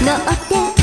乗って